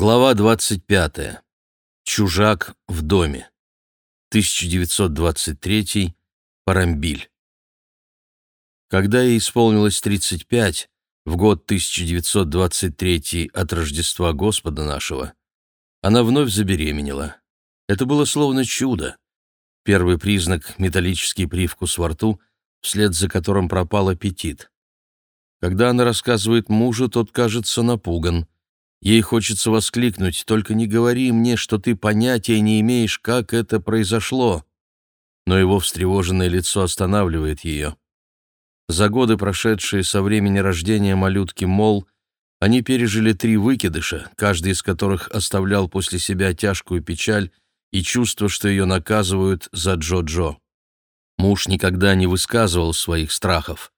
Глава 25. Чужак в доме. 1923. Парамбиль. Когда ей исполнилось 35, в год 1923 от Рождества Господа нашего, она вновь забеременела. Это было словно чудо. Первый признак — металлический привкус во рту, вслед за которым пропал аппетит. Когда она рассказывает мужу, тот кажется напуган — Ей хочется воскликнуть, только не говори мне, что ты понятия не имеешь, как это произошло. Но его встревоженное лицо останавливает ее. За годы, прошедшие со времени рождения малютки Мол, они пережили три выкидыша, каждый из которых оставлял после себя тяжкую печаль и чувство, что ее наказывают за Джо-Джо. Муж никогда не высказывал своих страхов,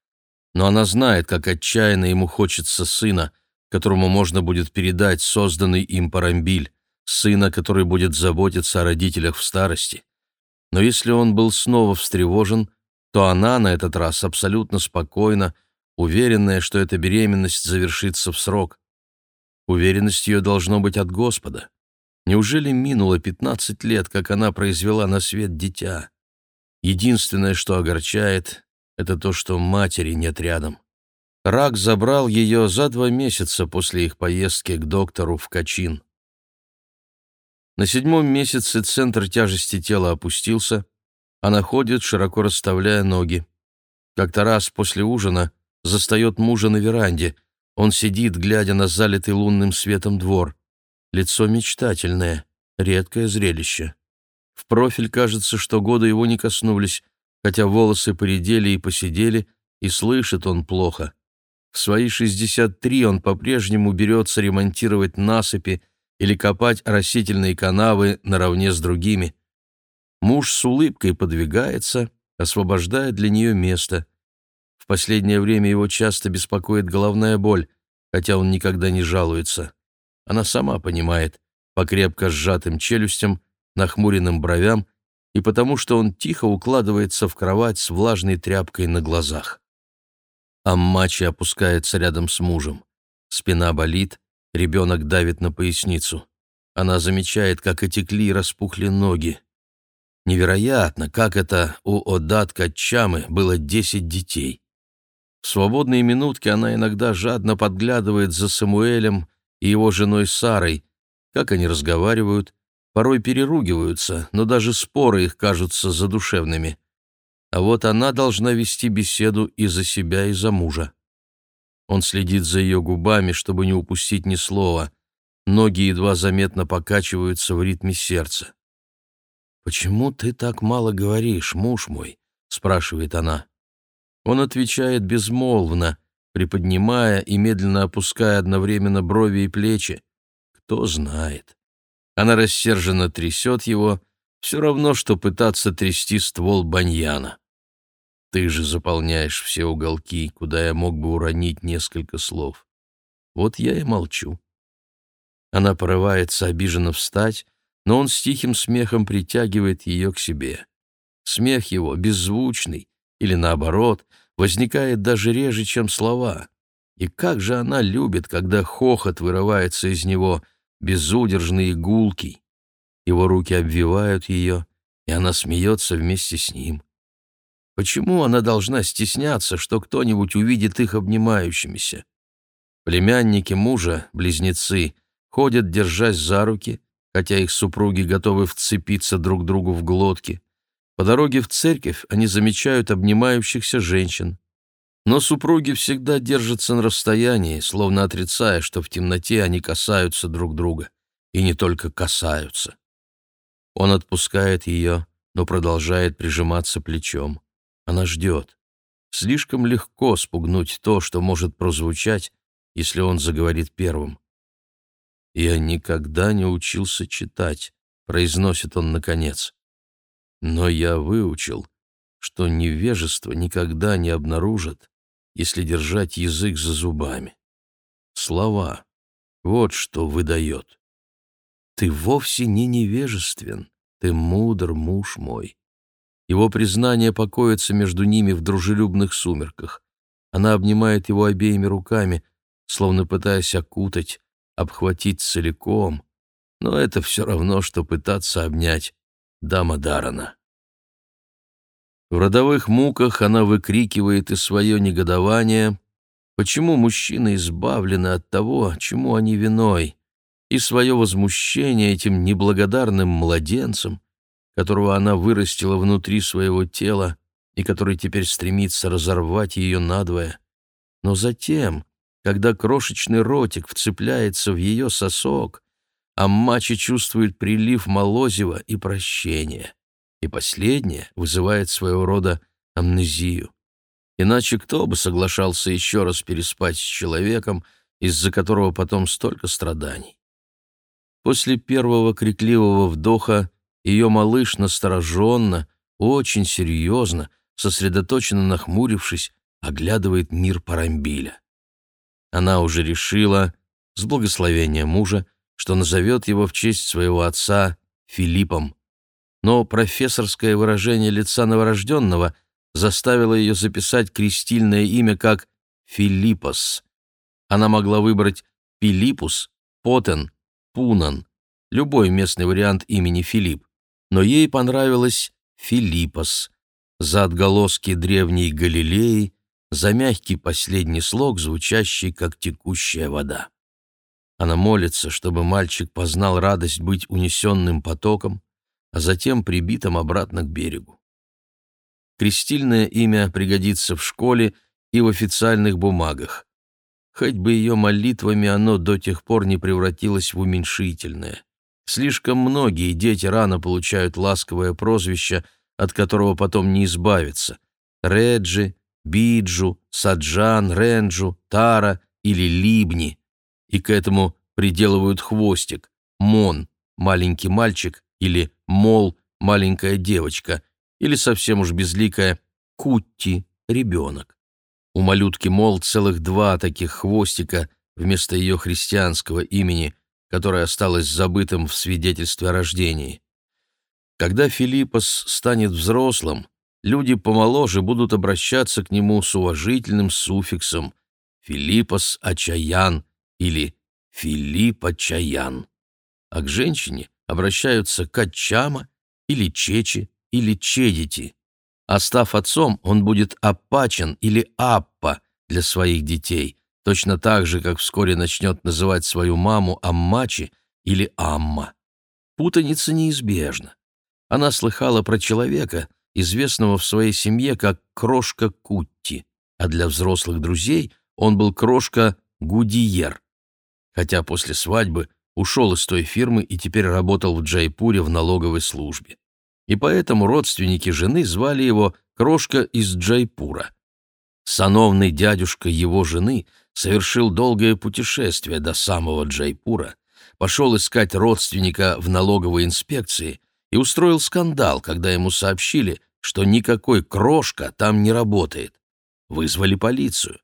но она знает, как отчаянно ему хочется сына — которому можно будет передать созданный им Парамбиль, сына, который будет заботиться о родителях в старости. Но если он был снова встревожен, то она на этот раз абсолютно спокойна, уверенная, что эта беременность завершится в срок. Уверенность ее должно быть от Господа. Неужели минуло пятнадцать лет, как она произвела на свет дитя? Единственное, что огорчает, это то, что матери нет рядом. Рак забрал ее за два месяца после их поездки к доктору в Качин. На седьмом месяце центр тяжести тела опустился, она ходит, широко расставляя ноги. Как-то раз после ужина застает мужа на веранде. Он сидит, глядя на залитый лунным светом двор. Лицо мечтательное, редкое зрелище. В профиль кажется, что годы его не коснулись, хотя волосы поредели и посидели, и слышит он плохо. В свои 63 он по-прежнему берется ремонтировать насыпи или копать растительные канавы наравне с другими. Муж с улыбкой подвигается, освобождая для нее место. В последнее время его часто беспокоит головная боль, хотя он никогда не жалуется. Она сама понимает, по крепко сжатым челюстям, нахмуренным бровям и потому, что он тихо укладывается в кровать с влажной тряпкой на глазах. Аммачи опускается рядом с мужем. Спина болит, ребенок давит на поясницу. Она замечает, как отекли и распухли ноги. Невероятно, как это у Одат Качамы было десять детей. В свободные минутки она иногда жадно подглядывает за Самуэлем и его женой Сарой, как они разговаривают, порой переругиваются, но даже споры их кажутся задушевными а вот она должна вести беседу и за себя, и за мужа. Он следит за ее губами, чтобы не упустить ни слова. Ноги едва заметно покачиваются в ритме сердца. «Почему ты так мало говоришь, муж мой?» — спрашивает она. Он отвечает безмолвно, приподнимая и медленно опуская одновременно брови и плечи. Кто знает. Она рассерженно трясет его, все равно, что пытаться трясти ствол баньяна. Ты же заполняешь все уголки, куда я мог бы уронить несколько слов. Вот я и молчу. Она порывается обиженно встать, но он с тихим смехом притягивает ее к себе. Смех его, беззвучный, или наоборот, возникает даже реже, чем слова. И как же она любит, когда хохот вырывается из него, безудержный и гулкий. Его руки обвивают ее, и она смеется вместе с ним. Почему она должна стесняться, что кто-нибудь увидит их обнимающимися? Племянники мужа, близнецы, ходят, держась за руки, хотя их супруги готовы вцепиться друг другу в глотки. По дороге в церковь они замечают обнимающихся женщин. Но супруги всегда держатся на расстоянии, словно отрицая, что в темноте они касаются друг друга. И не только касаются. Он отпускает ее, но продолжает прижиматься плечом. Она ждет. Слишком легко спугнуть то, что может прозвучать, если он заговорит первым. «Я никогда не учился читать», — произносит он наконец. «Но я выучил, что невежество никогда не обнаружат, если держать язык за зубами. Слова — вот что выдает. Ты вовсе не невежествен, ты мудр, муж мой. Его признание покоится между ними в дружелюбных сумерках. Она обнимает его обеими руками, словно пытаясь окутать, обхватить целиком, но это все равно, что пытаться обнять дама Дарана. В родовых муках она выкрикивает и свое негодование, почему мужчины избавлены от того, чему они виной, и свое возмущение этим неблагодарным младенцем, которого она вырастила внутри своего тела и который теперь стремится разорвать ее надвое. Но затем, когда крошечный ротик вцепляется в ее сосок, Аммачи чувствует прилив молозива и прощения, и последнее вызывает своего рода амнезию. Иначе кто бы соглашался еще раз переспать с человеком, из-за которого потом столько страданий? После первого крикливого вдоха ее малыш настороженно, очень серьезно, сосредоточенно нахмурившись, оглядывает мир Парамбиля. Она уже решила, с благословения мужа, что назовет его в честь своего отца Филиппом. Но профессорское выражение лица новорожденного заставило ее записать крестильное имя как Филиппос. Она могла выбрать Пилиппус, Потен, Пунан, любой местный вариант имени Филипп, но ей понравилось Филиппос за отголоски древней Галилеи, за мягкий последний слог, звучащий как текущая вода. Она молится, чтобы мальчик познал радость быть унесенным потоком, а затем прибитым обратно к берегу. Крестильное имя пригодится в школе и в официальных бумагах. Хоть бы ее молитвами оно до тех пор не превратилось в уменьшительное. Слишком многие дети рано получают ласковое прозвище, от которого потом не избавиться. Реджи, Биджу, Саджан, Ренджу, Тара или Либни. И к этому приделывают хвостик. Мон – маленький мальчик, или Мол – маленькая девочка, или совсем уж безликая Кутти – ребенок. У малютки Мол целых два таких хвостика вместо ее христианского имени, которое осталось забытым в свидетельстве о рождении. Когда Филиппос станет взрослым, люди помоложе будут обращаться к нему с уважительным суффиксом «Филиппос Ачаян» или «Филипп Ачаян», а к женщине обращаются Качама или Чечи или Чедити а став отцом, он будет Апачен или Аппа для своих детей, точно так же, как вскоре начнет называть свою маму Аммачи или Амма. Путаница неизбежна. Она слыхала про человека, известного в своей семье как Крошка Кутти, а для взрослых друзей он был Крошка Гудиер. Хотя после свадьбы ушел из той фирмы и теперь работал в Джайпуре в налоговой службе и поэтому родственники жены звали его Крошка из Джайпура. Сановный дядюшка его жены совершил долгое путешествие до самого Джайпура, пошел искать родственника в налоговой инспекции и устроил скандал, когда ему сообщили, что никакой Крошка там не работает. Вызвали полицию.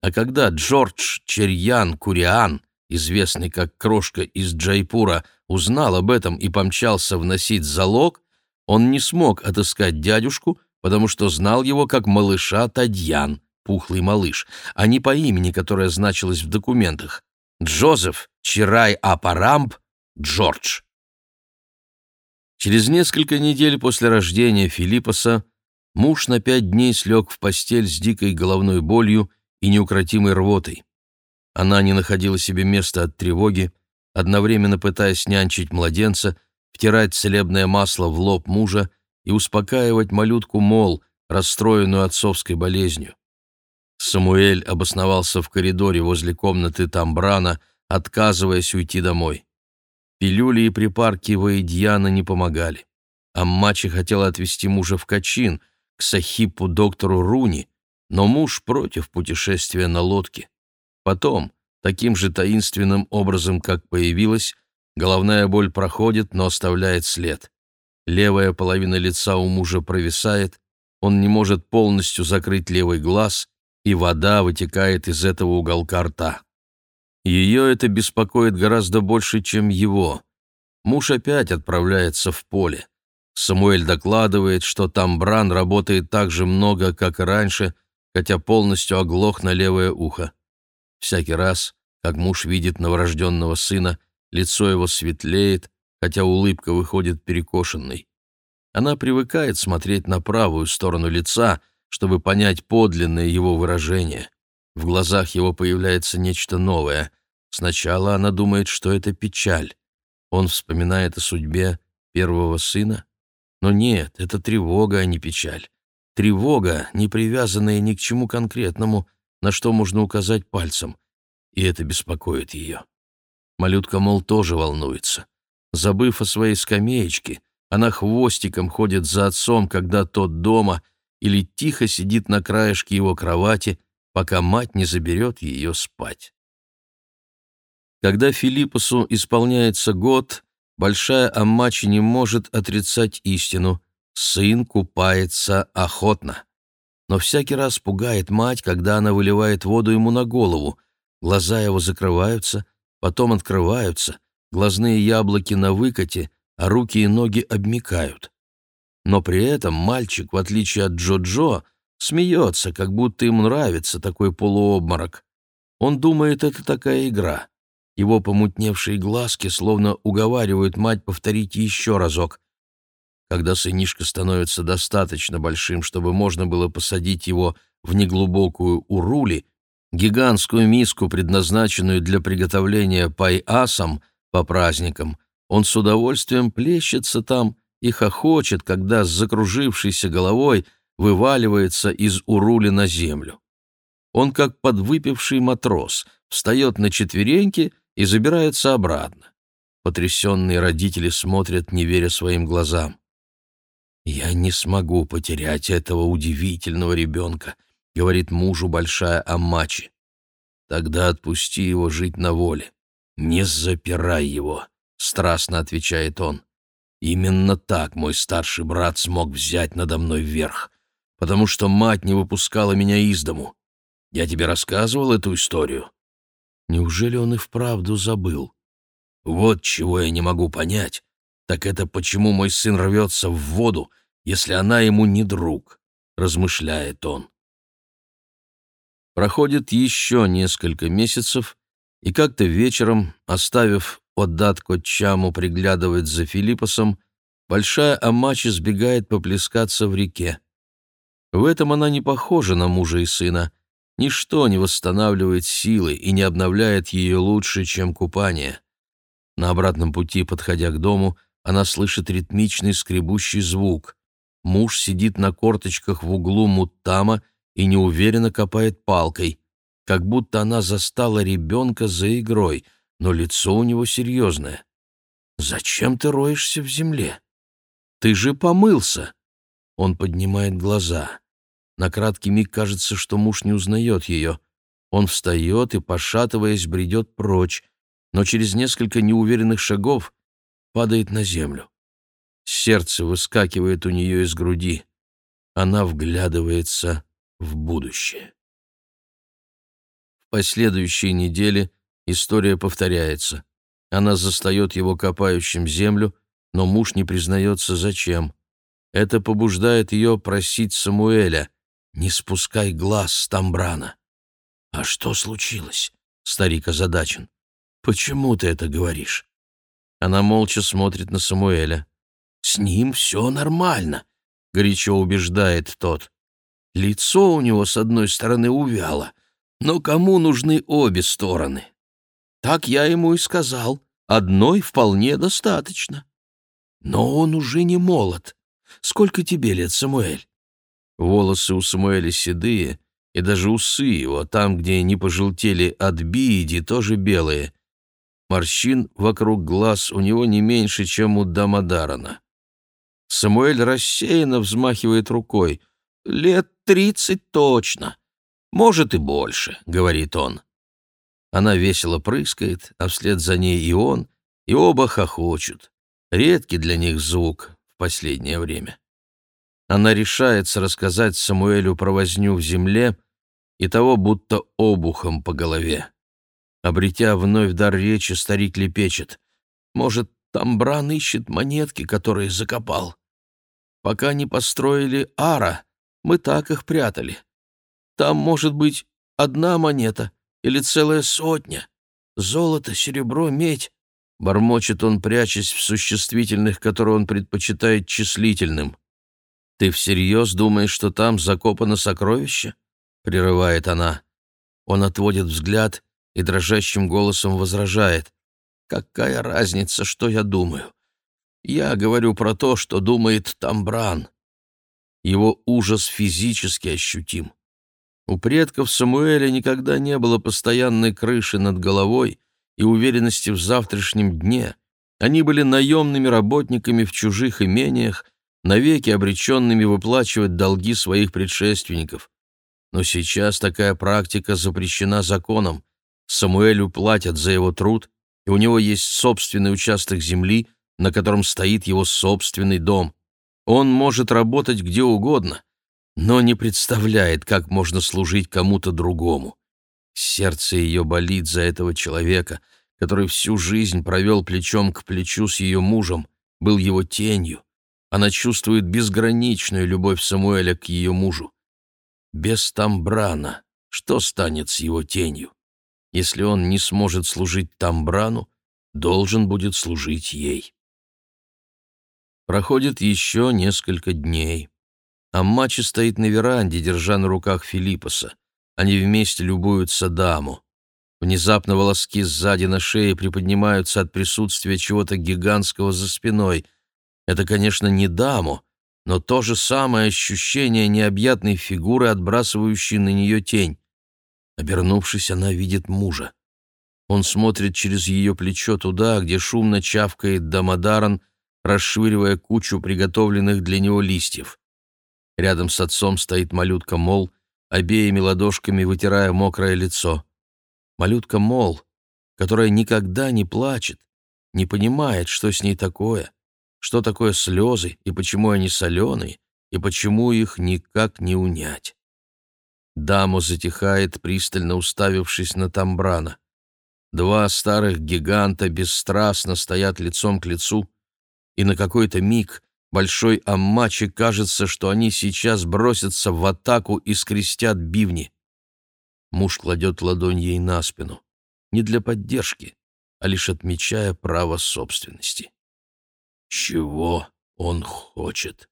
А когда Джордж Черьян Куриан, известный как Крошка из Джайпура, узнал об этом и помчался вносить залог, он не смог отыскать дядюшку, потому что знал его как малыша Тадьян, пухлый малыш, а не по имени, которое значилось в документах. Джозеф Чирай Апарамб Джордж. Через несколько недель после рождения Филиппоса муж на пять дней слег в постель с дикой головной болью и неукротимой рвотой. Она не находила себе места от тревоги, одновременно пытаясь нянчить младенца втирать целебное масло в лоб мужа и успокаивать малютку Мол, расстроенную отцовской болезнью. Самуэль обосновался в коридоре возле комнаты Тамбрана, отказываясь уйти домой. Пилюли и припарки Ваидьяна не помогали. Аммачи хотела отвезти мужа в Качин, к Сахипу доктору Руни, но муж против путешествия на лодке. Потом, таким же таинственным образом, как появилась, Головная боль проходит, но оставляет след. Левая половина лица у мужа провисает, он не может полностью закрыть левый глаз, и вода вытекает из этого уголка рта. Ее это беспокоит гораздо больше, чем его. Муж опять отправляется в поле. Самуэль докладывает, что там Бран работает так же много, как и раньше, хотя полностью оглох на левое ухо. Всякий раз, Как муж видит новорожденного сына, лицо его светлеет, хотя улыбка выходит перекошенной. Она привыкает смотреть на правую сторону лица, чтобы понять подлинное его выражение. В глазах его появляется нечто новое. Сначала она думает, что это печаль. Он вспоминает о судьбе первого сына. Но нет, это тревога, а не печаль. Тревога, не привязанная ни к чему конкретному, на что можно указать пальцем. И это беспокоит ее. Малютка, мол, тоже волнуется. Забыв о своей скамеечке, она хвостиком ходит за отцом, когда тот дома, или тихо сидит на краешке его кровати, пока мать не заберет ее спать. Когда Филиппусу исполняется год, большая Аммачи не может отрицать истину. Сын купается охотно. Но всякий раз пугает мать, когда она выливает воду ему на голову. Глаза его закрываются, потом открываются, глазные яблоки на выкате, а руки и ноги обмикают. Но при этом мальчик, в отличие от Джо-Джо, смеется, как будто ему нравится такой полуобморок. Он думает, это такая игра. Его помутневшие глазки словно уговаривают мать повторить еще разок. Когда сынишка становится достаточно большим, чтобы можно было посадить его в неглубокую урули, гигантскую миску, предназначенную для приготовления пай-асам по праздникам, он с удовольствием плещется там и хохочет, когда с закружившейся головой вываливается из урули на землю. Он, как подвыпивший матрос, встает на четвереньки и забирается обратно. Потрясенные родители смотрят, не веря своим глазам. «Я не смогу потерять этого удивительного ребенка», — говорит мужу большая Аммачи. «Тогда отпусти его жить на воле. Не запирай его», — страстно отвечает он. «Именно так мой старший брат смог взять надо мной верх, потому что мать не выпускала меня из дому. Я тебе рассказывал эту историю?» Неужели он и вправду забыл? Вот чего я не могу понять, так это почему мой сын рвется в воду, если она ему не друг, размышляет он. Проходит еще несколько месяцев, и как-то вечером, оставив Отдатко Чаму приглядывать за Филиппосом, большая Амачи сбегает поплескаться в реке. В этом она не похожа на мужа и сына — Ничто не восстанавливает силы и не обновляет ее лучше, чем купание. На обратном пути, подходя к дому, она слышит ритмичный скребущий звук. Муж сидит на корточках в углу муттама и неуверенно копает палкой, как будто она застала ребенка за игрой, но лицо у него серьезное. «Зачем ты роешься в земле? Ты же помылся!» Он поднимает глаза. На краткий миг кажется, что муж не узнает ее. Он встает и, пошатываясь, бредет прочь, но через несколько неуверенных шагов падает на землю. Сердце выскакивает у нее из груди. Она вглядывается в будущее. В последующие недели история повторяется. Она застает его копающим землю, но муж не признается зачем. Это побуждает ее просить Самуэля, не спускай глаз с Тамбрана. А что случилось? Старик озадачен. Почему ты это говоришь? Она молча смотрит на Самуэля. С ним все нормально, горячо убеждает тот. Лицо у него с одной стороны увяло, но кому нужны обе стороны? Так я ему и сказал. Одной вполне достаточно. Но он уже не молод. Сколько тебе лет, Самуэль? Волосы у Самуэля седые, и даже усы его, там, где не пожелтели от бииди, тоже белые. Морщин вокруг глаз у него не меньше, чем у Дамадарана. Самуэль рассеянно взмахивает рукой. «Лет тридцать точно. Может и больше», — говорит он. Она весело прыскает, а вслед за ней и он, и оба хохочут. Редкий для них звук в последнее время. Она решается рассказать Самуэлю про возню в земле и того будто обухом по голове. Обретя вновь дар речи, старик лепечет. Может, там Бран ищет монетки, которые закопал. Пока не построили ара, мы так их прятали. Там может быть одна монета или целая сотня. золото, серебро, медь. Бормочет он, прячась в существительных, которые он предпочитает числительным. «Ты всерьез думаешь, что там закопано сокровище?» — прерывает она. Он отводит взгляд и дрожащим голосом возражает. «Какая разница, что я думаю? Я говорю про то, что думает Тамбран». Его ужас физически ощутим. У предков Самуэля никогда не было постоянной крыши над головой и уверенности в завтрашнем дне. Они были наемными работниками в чужих имениях, навеки обреченными выплачивать долги своих предшественников. Но сейчас такая практика запрещена законом. Самуэлю платят за его труд, и у него есть собственный участок земли, на котором стоит его собственный дом. Он может работать где угодно, но не представляет, как можно служить кому-то другому. Сердце ее болит за этого человека, который всю жизнь провел плечом к плечу с ее мужем, был его тенью. Она чувствует безграничную любовь Самуэля к ее мужу. Без Тамбрана что станет с его тенью? Если он не сможет служить Тамбрану, должен будет служить ей. Проходит еще несколько дней. Аммачи стоит на веранде, держа на руках Филиппоса. Они вместе любуются даму. Внезапно волоски сзади на шее приподнимаются от присутствия чего-то гигантского за спиной. Это, конечно, не даму, но то же самое ощущение необъятной фигуры, отбрасывающей на нее тень. Обернувшись, она видит мужа. Он смотрит через ее плечо туда, где шумно чавкает Дамадаран, расшвыривая кучу приготовленных для него листьев. Рядом с отцом стоит малютка Мол, обеими ладошками вытирая мокрое лицо. Малютка Мол, которая никогда не плачет, не понимает, что с ней такое, что такое слезы и почему они соленые, и почему их никак не унять. Дамо затихает, пристально уставившись на Тамбрана. Два старых гиганта бесстрастно стоят лицом к лицу, и на какой-то миг большой Аммачи кажется, что они сейчас бросятся в атаку и скрестят бивни. Муж кладет ладонь ей на спину, не для поддержки, а лишь отмечая право собственности. «Чего он хочет?»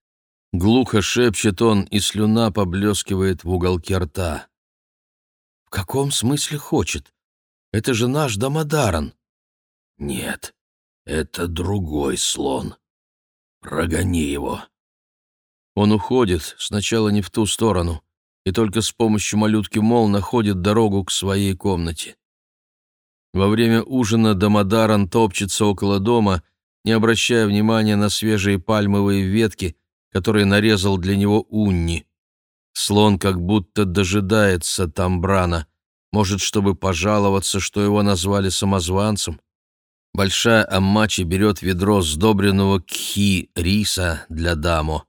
Глухо шепчет он, и слюна поблескивает в уголке рта. «В каком смысле хочет? Это же наш Дамадаран!» «Нет, это другой слон. Прогони его. Он уходит, сначала не в ту сторону, и только с помощью малютки Мол находит дорогу к своей комнате. Во время ужина Дамадаран топчется около дома, не обращая внимания на свежие пальмовые ветки, которые нарезал для него Унни. Слон как будто дожидается Тамбрана, может, чтобы пожаловаться, что его назвали самозванцем. Большая Аммачи берет ведро сдобренного кхи риса для дамо.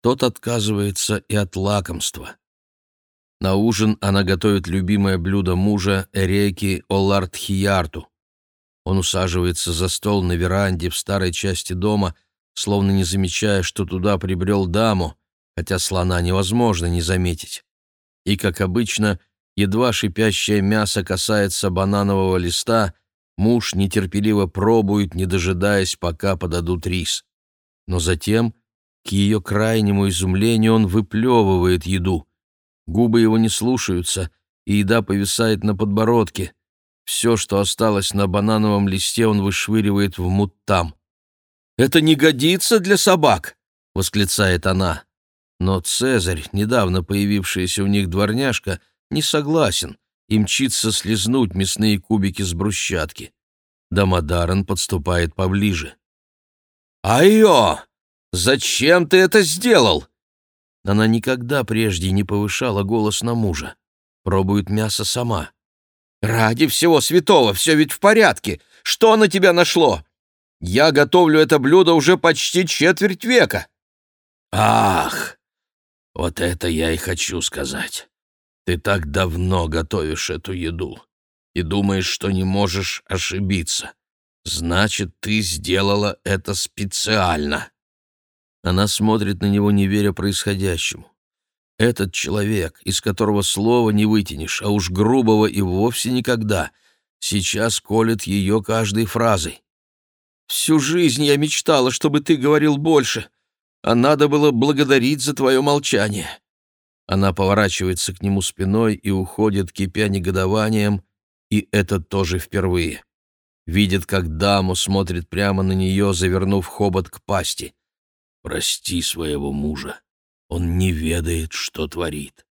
Тот отказывается и от лакомства. На ужин она готовит любимое блюдо мужа Эреки Олартхиярту. Он усаживается за стол на веранде в старой части дома, словно не замечая, что туда прибрел даму, хотя слона невозможно не заметить. И, как обычно, едва шипящее мясо касается бананового листа — Муж нетерпеливо пробует, не дожидаясь, пока подадут рис. Но затем, к ее крайнему изумлению, он выплевывает еду. Губы его не слушаются, и еда повисает на подбородке. Все, что осталось на банановом листе, он вышвыривает в муттам. «Это не годится для собак!» — восклицает она. Но Цезарь, недавно появившаяся у них дворняжка, не согласен — и мчится слезнуть мясные кубики с брусчатки. Дамадаран подступает поближе. «Айо! Зачем ты это сделал?» Она никогда прежде не повышала голос на мужа. Пробует мясо сама. «Ради всего святого, все ведь в порядке. Что на тебя нашло? Я готовлю это блюдо уже почти четверть века». «Ах, вот это я и хочу сказать. Ты так давно готовишь эту еду и думаешь, что не можешь ошибиться. Значит, ты сделала это специально. Она смотрит на него, не веря происходящему. Этот человек, из которого слова не вытянешь, а уж грубого и вовсе никогда, сейчас колет ее каждой фразой. «Всю жизнь я мечтала, чтобы ты говорил больше, а надо было благодарить за твое молчание». Она поворачивается к нему спиной и уходит, кипя негодованием, и это тоже впервые. Видит, как даму смотрит прямо на нее, завернув хобот к пасти. «Прости своего мужа, он не ведает, что творит».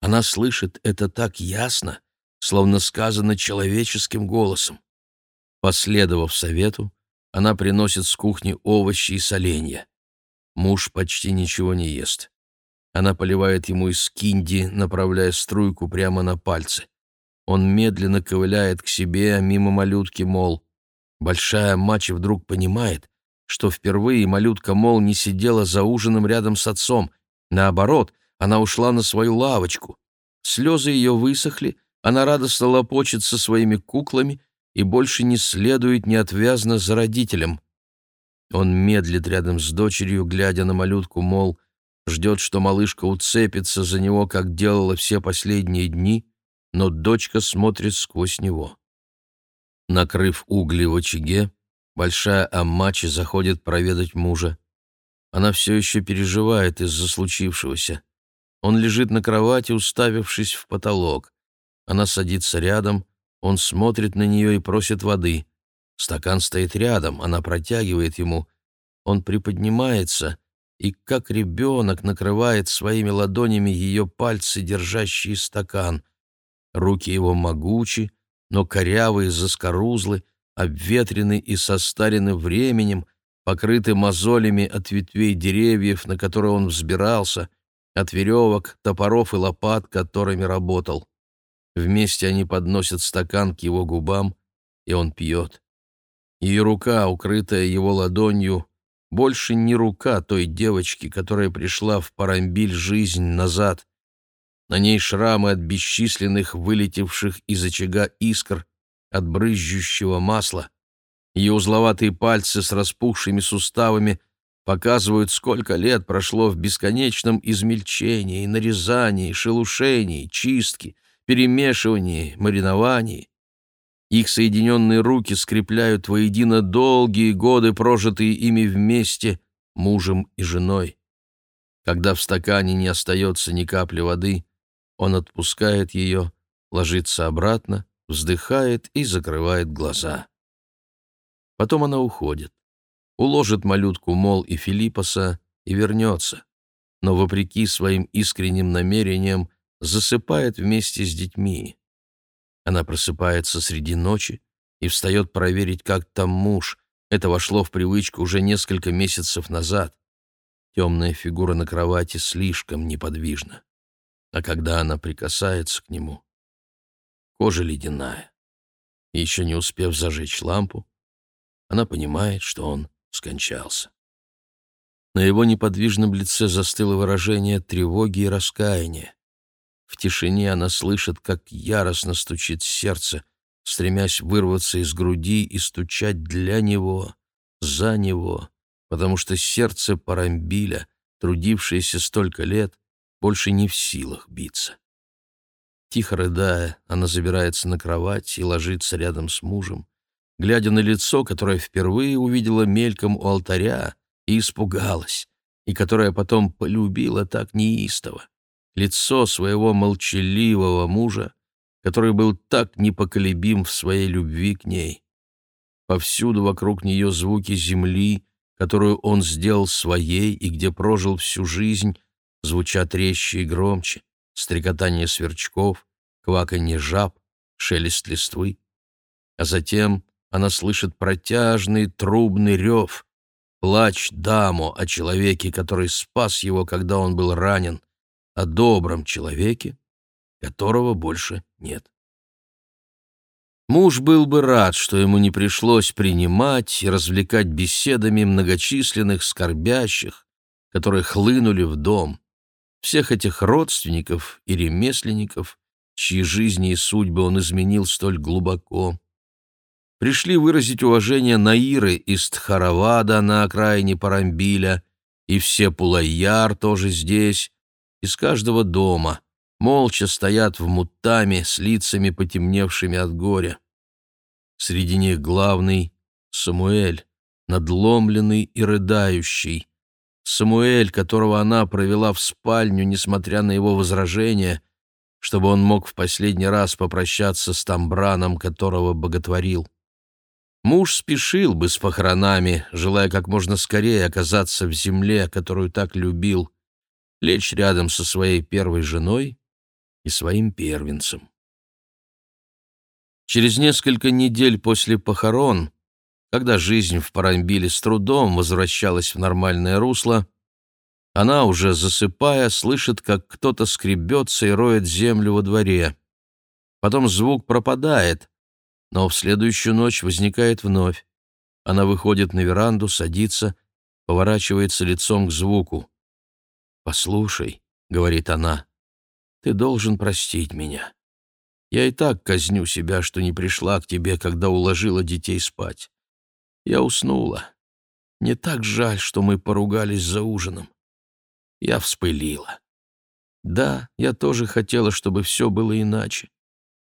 Она слышит это так ясно, словно сказано человеческим голосом. Последовав совету, она приносит с кухни овощи и соленья. Муж почти ничего не ест. Она поливает ему из кинди, направляя струйку прямо на пальцы. Он медленно ковыляет к себе, мимо малютки, мол. Большая мача вдруг понимает, что впервые малютка, мол, не сидела за ужином рядом с отцом. Наоборот, она ушла на свою лавочку. Слезы ее высохли, она радостно лопочет со своими куклами и больше не следует неотвязно за родителем. Он медлит рядом с дочерью, глядя на малютку, мол, ждет, что малышка уцепится за него, как делала все последние дни, но дочка смотрит сквозь него. Накрыв угли в очаге, большая Аммачи заходит проведать мужа. Она все еще переживает из-за случившегося. Он лежит на кровати, уставившись в потолок. Она садится рядом, он смотрит на нее и просит воды. Стакан стоит рядом, она протягивает ему. Он приподнимается и, как ребенок, накрывает своими ладонями ее пальцы, держащие стакан. Руки его могучи, но корявые, заскорузлы, обветрены и состарены временем, покрыты мозолями от ветвей деревьев, на которые он взбирался, от веревок, топоров и лопат, которыми работал. Вместе они подносят стакан к его губам, и он пьет. Ее рука, укрытая его ладонью, больше не рука той девочки, которая пришла в Парамбиль жизнь назад. На ней шрамы от бесчисленных вылетевших из очага искр, от брызжущего масла. Ее узловатые пальцы с распухшими суставами показывают, сколько лет прошло в бесконечном измельчении, нарезании, шелушении, чистке, перемешивании, мариновании. Их соединенные руки скрепляют воедино долгие годы, прожитые ими вместе, мужем и женой. Когда в стакане не остается ни капли воды, он отпускает ее, ложится обратно, вздыхает и закрывает глаза. Потом она уходит, уложит малютку Мол и Филиппоса и вернется, но, вопреки своим искренним намерениям, засыпает вместе с детьми. Она просыпается среди ночи и встает проверить, как там муж. Это вошло в привычку уже несколько месяцев назад. Темная фигура на кровати слишком неподвижна. А когда она прикасается к нему, кожа ледяная. Еще не успев зажечь лампу, она понимает, что он скончался. На его неподвижном лице застыло выражение тревоги и раскаяния. В тишине она слышит, как яростно стучит сердце, стремясь вырваться из груди и стучать для него, за него, потому что сердце Парамбиля, трудившееся столько лет, больше не в силах биться. Тихо рыдая, она забирается на кровать и ложится рядом с мужем, глядя на лицо, которое впервые увидела мельком у алтаря и испугалась, и которое потом полюбила так неистово лицо своего молчаливого мужа, который был так непоколебим в своей любви к ней. Повсюду вокруг нее звуки земли, которую он сделал своей и где прожил всю жизнь, звучат резче и громче, стрекотание сверчков, кваканье жаб, шелест листвы. А затем она слышит протяжный трубный рев, плач даму о человеке, который спас его, когда он был ранен, о добром человеке, которого больше нет. Муж был бы рад, что ему не пришлось принимать и развлекать беседами многочисленных скорбящих, которые хлынули в дом, всех этих родственников и ремесленников, чьи жизни и судьбы он изменил столь глубоко. Пришли выразить уважение Наиры из Тхаравада на окраине Парамбиля, и все Пулайяр тоже здесь, из каждого дома, молча стоят в мутами с лицами потемневшими от горя. Среди них главный — Самуэль, надломленный и рыдающий. Самуэль, которого она провела в спальню, несмотря на его возражения, чтобы он мог в последний раз попрощаться с Тамбраном, которого боготворил. Муж спешил бы с похоронами, желая как можно скорее оказаться в земле, которую так любил, лечь рядом со своей первой женой и своим первенцем. Через несколько недель после похорон, когда жизнь в Парамбиле с трудом возвращалась в нормальное русло, она, уже засыпая, слышит, как кто-то скребется и роет землю во дворе. Потом звук пропадает, но в следующую ночь возникает вновь. Она выходит на веранду, садится, поворачивается лицом к звуку. «Послушай», — говорит она, — «ты должен простить меня. Я и так казню себя, что не пришла к тебе, когда уложила детей спать. Я уснула. Не так жаль, что мы поругались за ужином. Я вспылила. Да, я тоже хотела, чтобы все было иначе.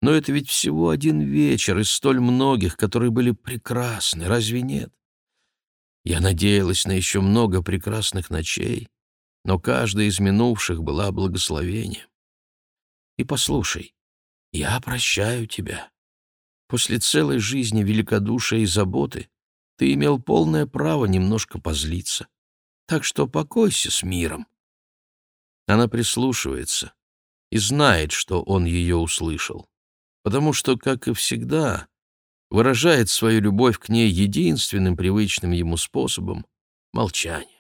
Но это ведь всего один вечер из столь многих, которые были прекрасны, разве нет? Я надеялась на еще много прекрасных ночей, но каждая из минувших была благословением. И послушай, я прощаю тебя. После целой жизни великодушия и заботы ты имел полное право немножко позлиться. Так что покойся с миром. Она прислушивается и знает, что он ее услышал потому что, как и всегда, выражает свою любовь к ней единственным привычным ему способом — молчанием.